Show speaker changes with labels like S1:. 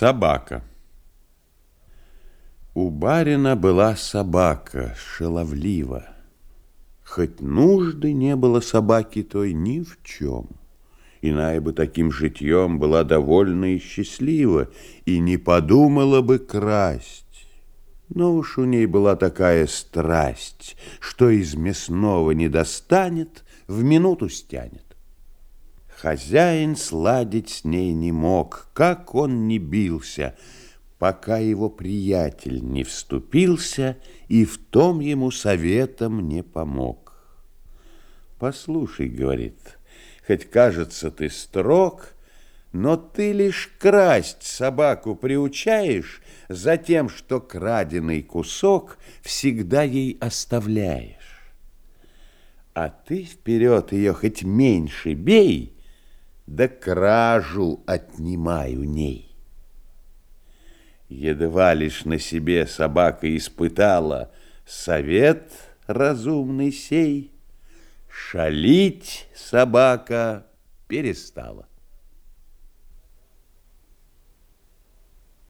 S1: Собака. У барина была собака, шаловлива. Хоть нужды не было собаки той ни в чем. Иная бы таким житьем была довольна и счастлива, и не подумала бы красть. Но уж у ней была такая страсть, что из мясного не достанет, в минуту стянет. Хозяин сладить с ней не мог, как он не бился, пока его приятель не вступился и в том ему советом не помог. «Послушай, — говорит, — хоть кажется ты строг, но ты лишь красть собаку приучаешь за тем, что краденый кусок всегда ей оставляешь. А ты вперед ее хоть меньше бей — да кражу отнимай у ней. Едва лишь на себе собака испытала совет разумный сей, шалить собака перестала.